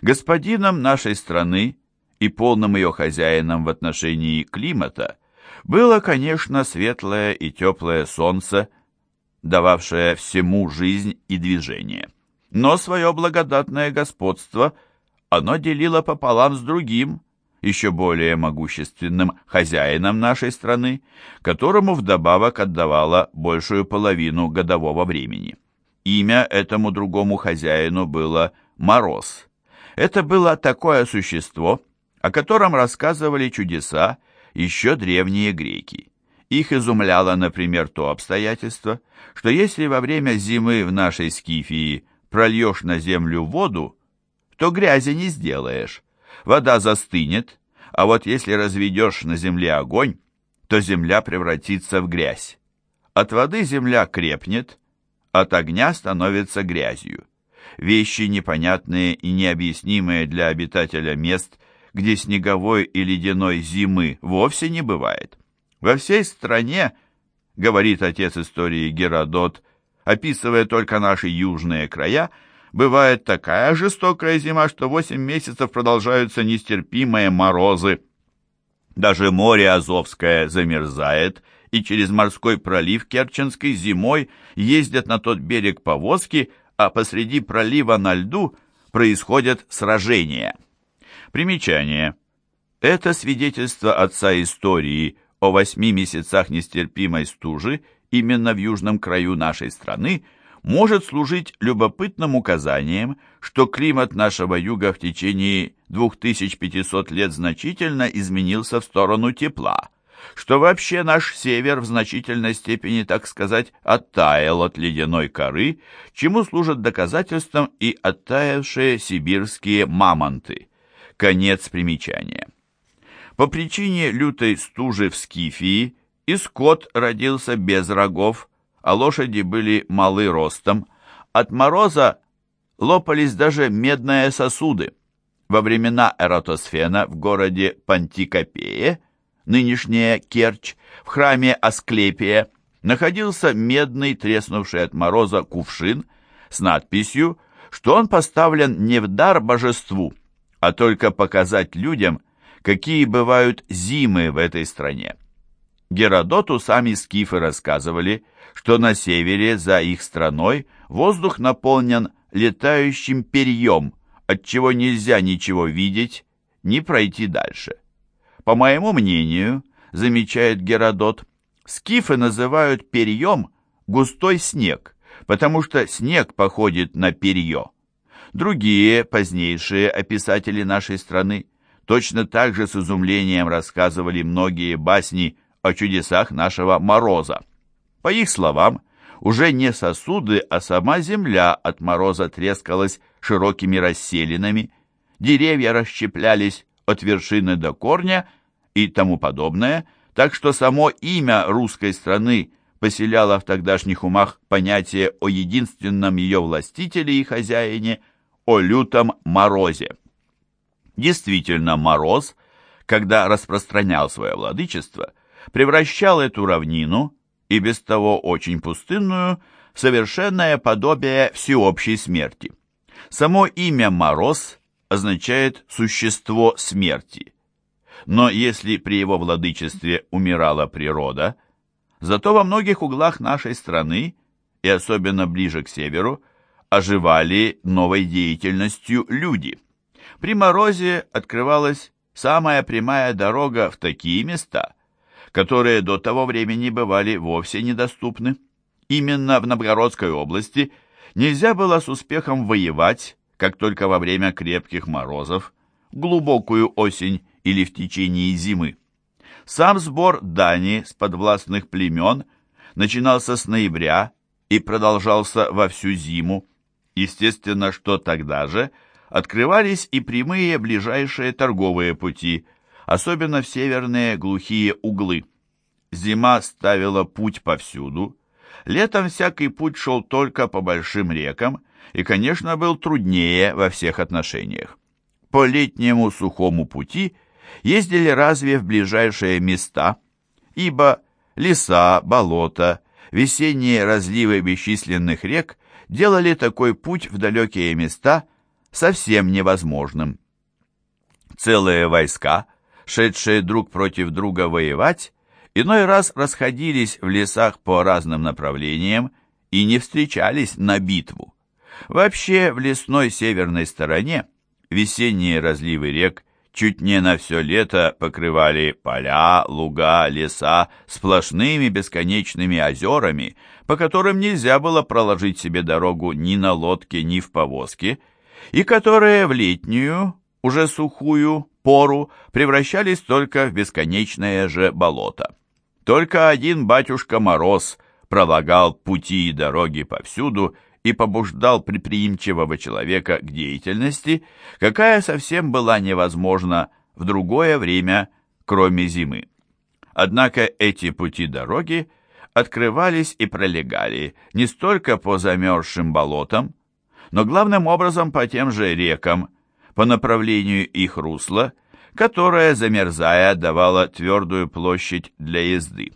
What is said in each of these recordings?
Господином нашей страны и полным ее хозяином в отношении климата было, конечно, светлое и теплое солнце, дававшее всему жизнь и движение. Но свое благодатное господство оно делило пополам с другим, еще более могущественным хозяином нашей страны, которому вдобавок отдавало большую половину годового времени. Имя этому другому хозяину было Мороз. Это было такое существо, о котором рассказывали чудеса еще древние греки. Их изумляло, например, то обстоятельство, что если во время зимы в нашей Скифии прольешь на землю воду, то грязи не сделаешь. Вода застынет, а вот если разведешь на земле огонь, то земля превратится в грязь. От воды земля крепнет, от огня становится грязью. Вещи непонятные и необъяснимые для обитателя мест, где снеговой и ледяной зимы вовсе не бывает. Во всей стране, говорит отец истории Геродот, описывая только наши южные края, бывает такая жестокая зима, что восемь месяцев продолжаются нестерпимые морозы. Даже море Азовское замерзает, и через морской пролив Керченской зимой ездят на тот берег повозки, а посреди пролива на льду происходят сражения. Примечание. Это свидетельство отца истории о восьми месяцах нестерпимой стужи именно в южном краю нашей страны может служить любопытным указанием, что климат нашего юга в течение 2500 лет значительно изменился в сторону тепла, что вообще наш север в значительной степени, так сказать, оттаял от ледяной коры, чему служат доказательством и оттаявшие сибирские мамонты. Конец примечания. По причине лютой стужи в Скифии и скот родился без рогов, а лошади были малы ростом. От мороза лопались даже медные сосуды. Во времена Эратосфена в городе Пантикопее, нынешняя Керчь, в храме Асклепия, находился медный, треснувший от мороза кувшин с надписью, что он поставлен не в дар божеству, а только показать людям, какие бывают зимы в этой стране. Геродоту сами скифы рассказывали, что на севере за их страной воздух наполнен летающим перьем, отчего нельзя ничего видеть, ни пройти дальше. По моему мнению, замечает Геродот, скифы называют перьем густой снег, потому что снег походит на перье. Другие, позднейшие описатели нашей страны точно так же с изумлением рассказывали многие басни о чудесах нашего мороза. По их словам, уже не сосуды, а сама земля от мороза трескалась широкими расселинами, деревья расщеплялись от вершины до корня и тому подобное, так что само имя русской страны поселяло в тогдашних умах понятие о единственном ее властителе и хозяине, о лютом морозе. Действительно, мороз, когда распространял свое владычество, превращал эту равнину, и без того очень пустынную, в совершенное подобие всеобщей смерти. Само имя «Мороз» означает «существо смерти». Но если при его владычестве умирала природа, зато во многих углах нашей страны, и особенно ближе к северу, оживали новой деятельностью люди. При морозе открывалась самая прямая дорога в такие места, которые до того времени бывали вовсе недоступны. Именно в Новгородской области нельзя было с успехом воевать, как только во время крепких морозов, глубокую осень или в течение зимы. Сам сбор дани с подвластных племен начинался с ноября и продолжался во всю зиму. Естественно, что тогда же открывались и прямые ближайшие торговые пути – особенно в северные глухие углы. Зима ставила путь повсюду, летом всякий путь шел только по большим рекам и, конечно, был труднее во всех отношениях. По летнему сухому пути ездили разве в ближайшие места, ибо леса, болота, весенние разливы бесчисленных рек делали такой путь в далекие места совсем невозможным. Целые войска, шедшие друг против друга воевать, иной раз расходились в лесах по разным направлениям и не встречались на битву. Вообще, в лесной северной стороне весенние разливы рек чуть не на все лето покрывали поля, луга, леса сплошными бесконечными озерами, по которым нельзя было проложить себе дорогу ни на лодке, ни в повозке, и которые в летнюю, уже сухую, пору превращались только в бесконечное же болото. Только один батюшка Мороз пролагал пути и дороги повсюду и побуждал предприимчивого человека к деятельности, какая совсем была невозможна в другое время, кроме зимы. Однако эти пути дороги открывались и пролегали не столько по замерзшим болотам, но главным образом по тем же рекам, по направлению их русла, которое, замерзая, давало твердую площадь для езды.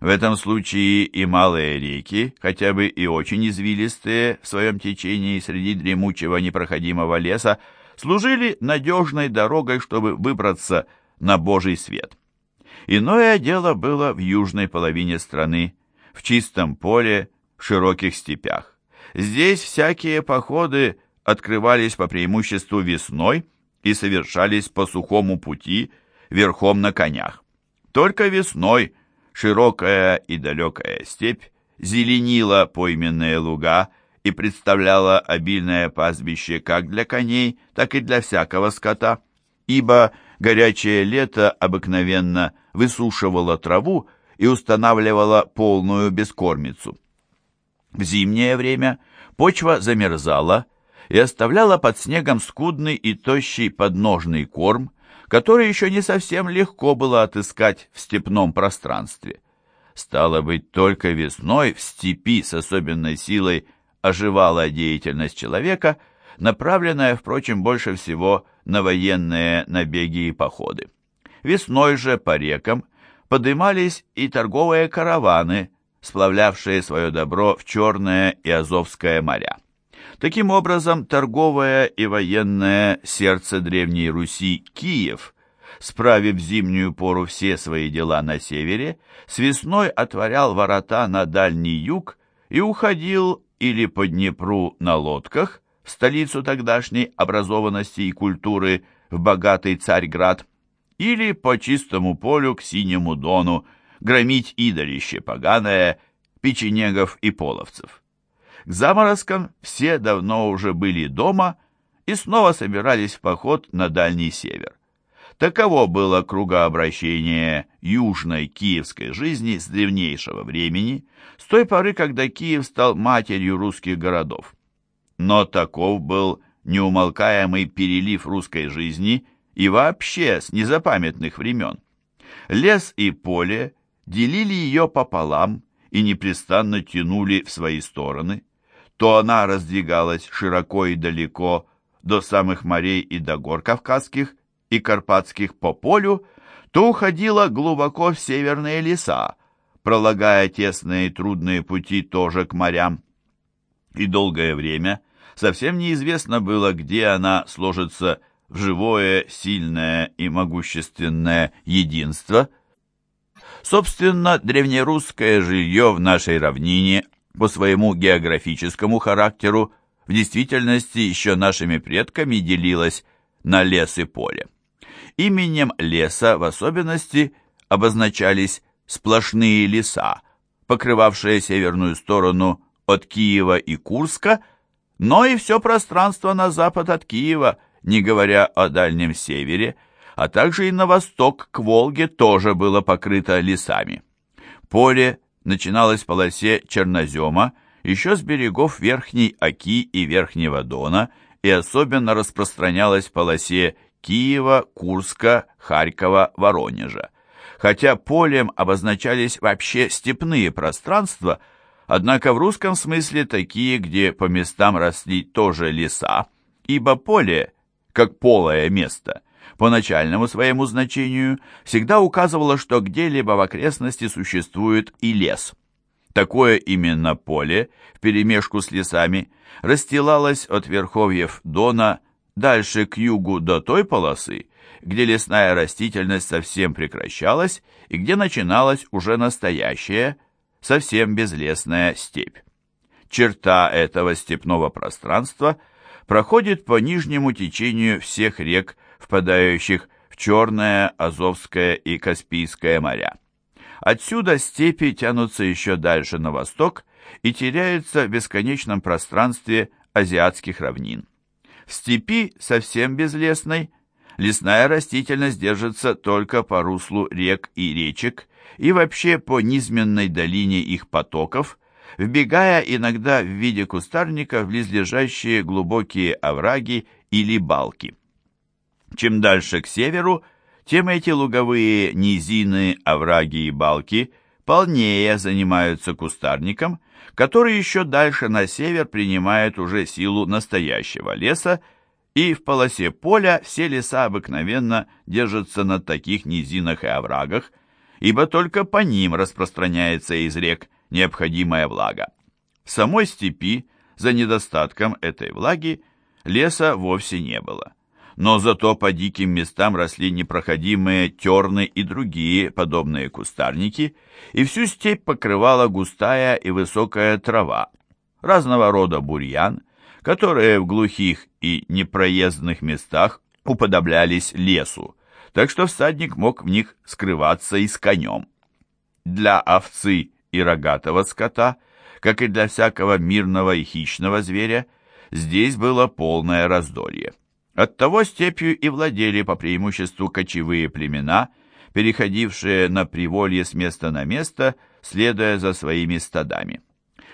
В этом случае и малые реки, хотя бы и очень извилистые в своем течении среди дремучего непроходимого леса, служили надежной дорогой, чтобы выбраться на Божий свет. Иное дело было в южной половине страны, в чистом поле, в широких степях. Здесь всякие походы открывались по преимуществу весной и совершались по сухому пути верхом на конях. Только весной – Широкая и далекая степь зеленила пойменные луга и представляла обильное пастбище как для коней, так и для всякого скота, ибо горячее лето обыкновенно высушивало траву и устанавливало полную бескормицу. В зимнее время почва замерзала и оставляла под снегом скудный и тощий подножный корм, который еще не совсем легко было отыскать в степном пространстве. Стало быть, только весной в степи с особенной силой оживала деятельность человека, направленная, впрочем, больше всего на военные набеги и походы. Весной же по рекам подымались и торговые караваны, сплавлявшие свое добро в Черное и Азовское моря. Таким образом, торговое и военное сердце Древней Руси Киев, справив зимнюю пору все свои дела на севере, с весной отворял ворота на дальний юг и уходил или по Днепру на лодках, в столицу тогдашней образованности и культуры, в богатый Царьград, или по чистому полю к Синему Дону, громить идолище поганое, печенегов и половцев. К заморозкам все давно уже были дома и снова собирались в поход на Дальний Север. Таково было кругообращение южной киевской жизни с древнейшего времени, с той поры, когда Киев стал матерью русских городов. Но таков был неумолкаемый перелив русской жизни и вообще с незапамятных времен. Лес и поле делили ее пополам и непрестанно тянули в свои стороны то она раздвигалась широко и далеко до самых морей и до гор Кавказских и Карпатских по полю, то уходила глубоко в северные леса, пролагая тесные и трудные пути тоже к морям. И долгое время совсем неизвестно было, где она сложится в живое, сильное и могущественное единство. Собственно, древнерусское жилье в нашей равнине по своему географическому характеру в действительности еще нашими предками делилась на лес и поле. Именем леса в особенности обозначались сплошные леса, покрывавшие северную сторону от Киева и Курска, но и все пространство на запад от Киева, не говоря о дальнем севере, а также и на восток к Волге тоже было покрыто лесами. Поле начиналась в полосе чернозема еще с берегов Верхней Оки и Верхнего Дона и особенно распространялась в полосе Киева, Курска, Харькова, Воронежа. Хотя полем обозначались вообще степные пространства, однако в русском смысле такие, где по местам росли тоже леса, ибо поле, как полое место, по начальному своему значению всегда указывало, что где-либо в окрестности существует и лес. Такое именно поле, вперемешку с лесами, расстилалось от верховьев Дона дальше к югу до той полосы, где лесная растительность совсем прекращалась и где начиналась уже настоящая, совсем безлесная степь. Черта этого степного пространства проходит по нижнему течению всех рек, впадающих в Черное, Азовское и Каспийское моря. Отсюда степи тянутся еще дальше на восток и теряются в бесконечном пространстве азиатских равнин. В степи, совсем безлесной, лесная растительность держится только по руслу рек и речек и вообще по низменной долине их потоков, вбегая иногда в виде кустарника в близлежащие глубокие овраги или балки. Чем дальше к северу, тем эти луговые низины, овраги и балки полнее занимаются кустарником, который еще дальше на север принимает уже силу настоящего леса, и в полосе поля все леса обыкновенно держатся на таких низинах и оврагах, ибо только по ним распространяется из рек необходимая влага. В самой степи, за недостатком этой влаги, леса вовсе не было но зато по диким местам росли непроходимые терны и другие подобные кустарники, и всю степь покрывала густая и высокая трава, разного рода бурьян, которые в глухих и непроездных местах уподоблялись лесу, так что всадник мог в них скрываться и с конем. Для овцы и рогатого скота, как и для всякого мирного и хищного зверя, здесь было полное раздолье. Оттого степью и владели по преимуществу кочевые племена, переходившие на приволье с места на место, следуя за своими стадами.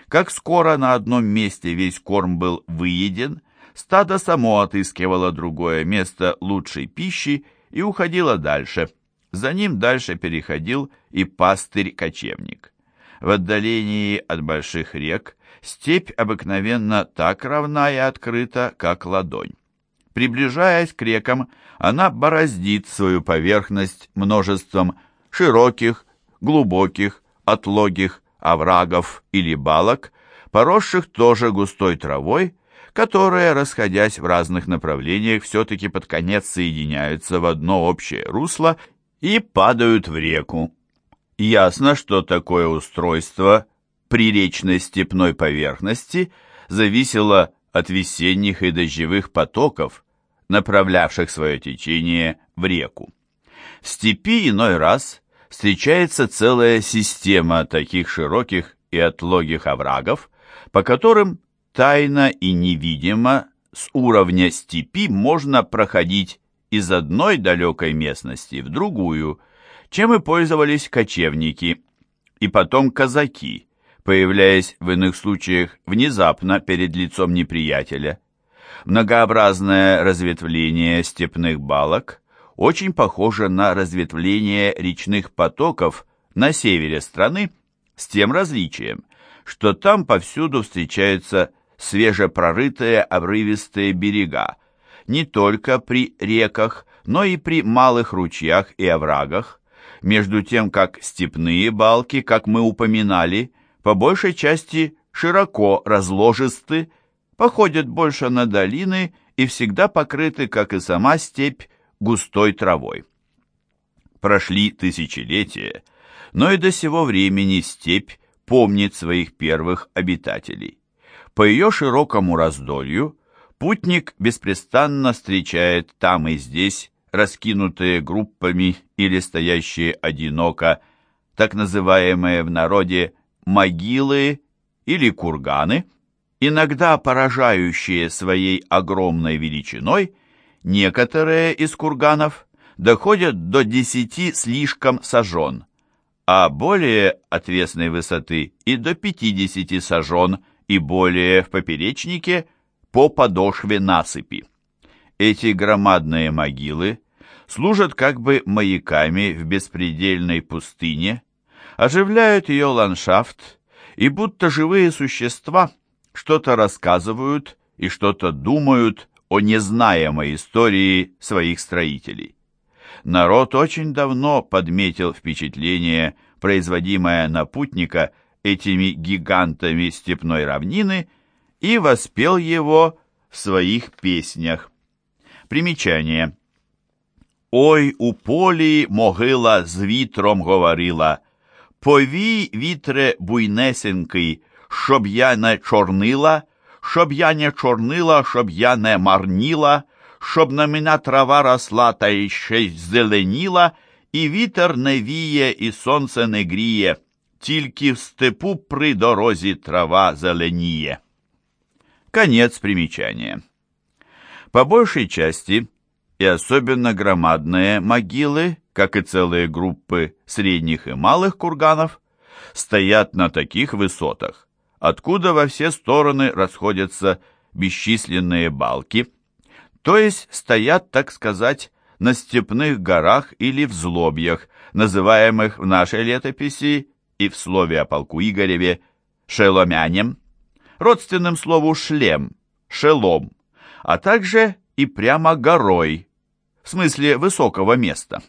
Как скоро на одном месте весь корм был выеден, стадо само отыскивало другое место лучшей пищи и уходило дальше. За ним дальше переходил и пастырь-кочевник. В отдалении от больших рек степь обыкновенно так равна и открыта, как ладонь. Приближаясь к рекам, она бороздит свою поверхность множеством широких, глубоких, отлогих оврагов или балок, поросших тоже густой травой, которые, расходясь в разных направлениях, все-таки под конец соединяются в одно общее русло и падают в реку. Ясно, что такое устройство приречной степной поверхности зависело от весенних и дождевых потоков, направлявших свое течение в реку. В степи иной раз встречается целая система таких широких и отлогих оврагов, по которым тайно и невидимо с уровня степи можно проходить из одной далекой местности в другую, чем и пользовались кочевники, и потом казаки, появляясь в иных случаях внезапно перед лицом неприятеля. Многообразное разветвление степных балок очень похоже на разветвление речных потоков на севере страны, с тем различием, что там повсюду встречаются свежепрорытые обрывистые берега, не только при реках, но и при малых ручьях и оврагах, между тем как степные балки, как мы упоминали, по большей части широко разложисты, походят больше на долины и всегда покрыты, как и сама степь, густой травой. Прошли тысячелетия, но и до сего времени степь помнит своих первых обитателей. По ее широкому раздолью путник беспрестанно встречает там и здесь раскинутые группами или стоящие одиноко, так называемые в народе могилы или курганы, иногда поражающие своей огромной величиной, некоторые из курганов доходят до десяти слишком сажен, а более отвесной высоты и до пятидесяти сажен и более в поперечнике по подошве насыпи. Эти громадные могилы служат как бы маяками в беспредельной пустыне, оживляют ее ландшафт, и будто живые существа что-то рассказывают и что-то думают о незнаемой истории своих строителей. Народ очень давно подметил впечатление, производимое на путника этими гигантами степной равнины, и воспел его в своих песнях. Примечание. Ой, у полі могила з вітром говорила. Повій, вітре буйнесенький, щоб я не чорнила, щоб я не чорнила, щоб я не марніла, щоб на мене трава росла та й ще й зеленіла, і вітер не віє, і сонце не гріє, тільки в степу при дорозі трава зеленіє. Конец примечания. По большей части, и особенно громадные могилы, как и целые группы средних и малых курганов, стоят на таких высотах, откуда во все стороны расходятся бесчисленные балки, то есть стоят, так сказать, на степных горах или в злобьях, называемых в нашей летописи и в слове о полку Игореве шеломянем, родственным слову шлем, шелом, а также и прямо горой, в смысле высокого места.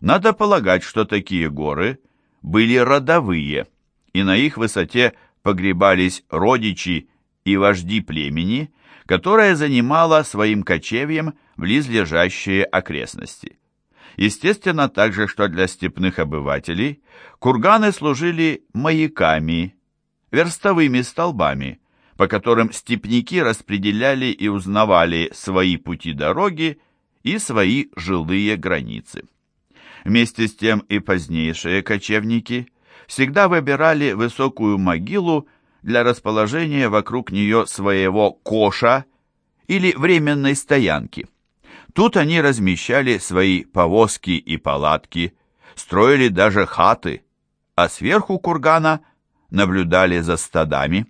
Надо полагать, что такие горы были родовые, и на их высоте погребались родичи и вожди племени, которое занимало своим кочевьем близлежащие окрестности. Естественно также, что для степных обывателей курганы служили маяками, верстовыми столбами, по которым степняки распределяли и узнавали свои пути дороги и свои жилые границы. Вместе с тем и позднейшие кочевники всегда выбирали высокую могилу для расположения вокруг нее своего коша или временной стоянки. Тут они размещали свои повозки и палатки, строили даже хаты, а сверху кургана наблюдали за стадами.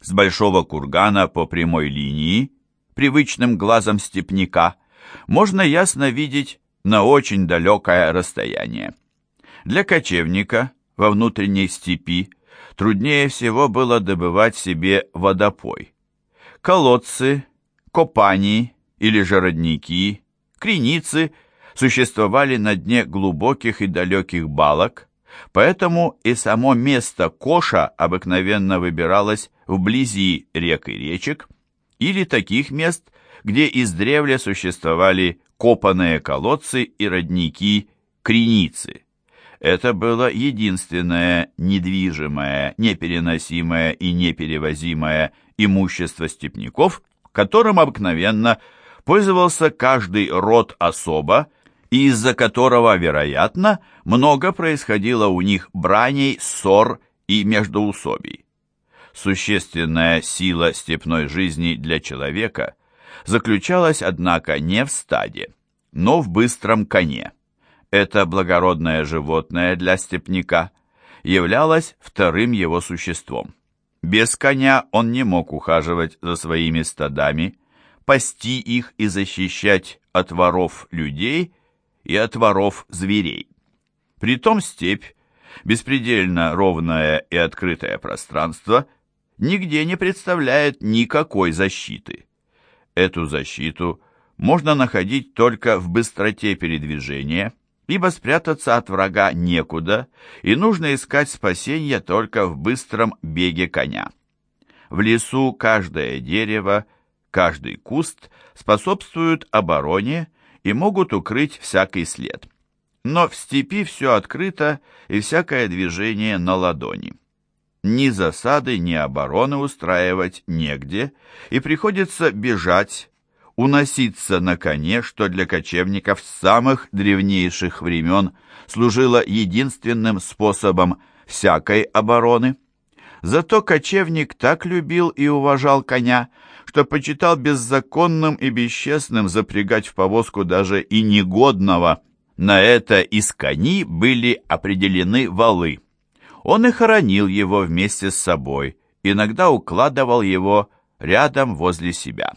С большого кургана по прямой линии, привычным глазом степняка, можно ясно видеть на очень далекое расстояние. Для кочевника во внутренней степи труднее всего было добывать себе водопой. Колодцы, копани или же родники, креницы существовали на дне глубоких и далеких балок, поэтому и само место коша обыкновенно выбиралось вблизи рек и речек или таких мест, где издревле существовали копанные колодцы и родники креницы. Это было единственное недвижимое, непереносимое и неперевозимое имущество степняков, которым обыкновенно пользовался каждый род особо, и из-за которого, вероятно, много происходило у них браней, ссор и междоусобий. Существенная сила степной жизни для человека заключалась, однако, не в стаде, но в быстром коне. Это благородное животное для степняка являлось вторым его существом. Без коня он не мог ухаживать за своими стадами, пасти их и защищать от воров людей и от воров зверей. Притом степь, беспредельно ровное и открытое пространство, нигде не представляет никакой защиты. Эту защиту можно находить только в быстроте передвижения, ибо спрятаться от врага некуда, и нужно искать спасения только в быстром беге коня. В лесу каждое дерево – Каждый куст способствует обороне и могут укрыть всякий след. Но в степи все открыто и всякое движение на ладони. Ни засады, ни обороны устраивать негде, и приходится бежать, уноситься на коне, что для кочевников с самых древнейших времен служило единственным способом всякой обороны. Зато кочевник так любил и уважал коня, что почитал беззаконным и бесчестным запрягать в повозку даже и негодного. На это из кони были определены валы. Он и хоронил его вместе с собой, иногда укладывал его рядом возле себя.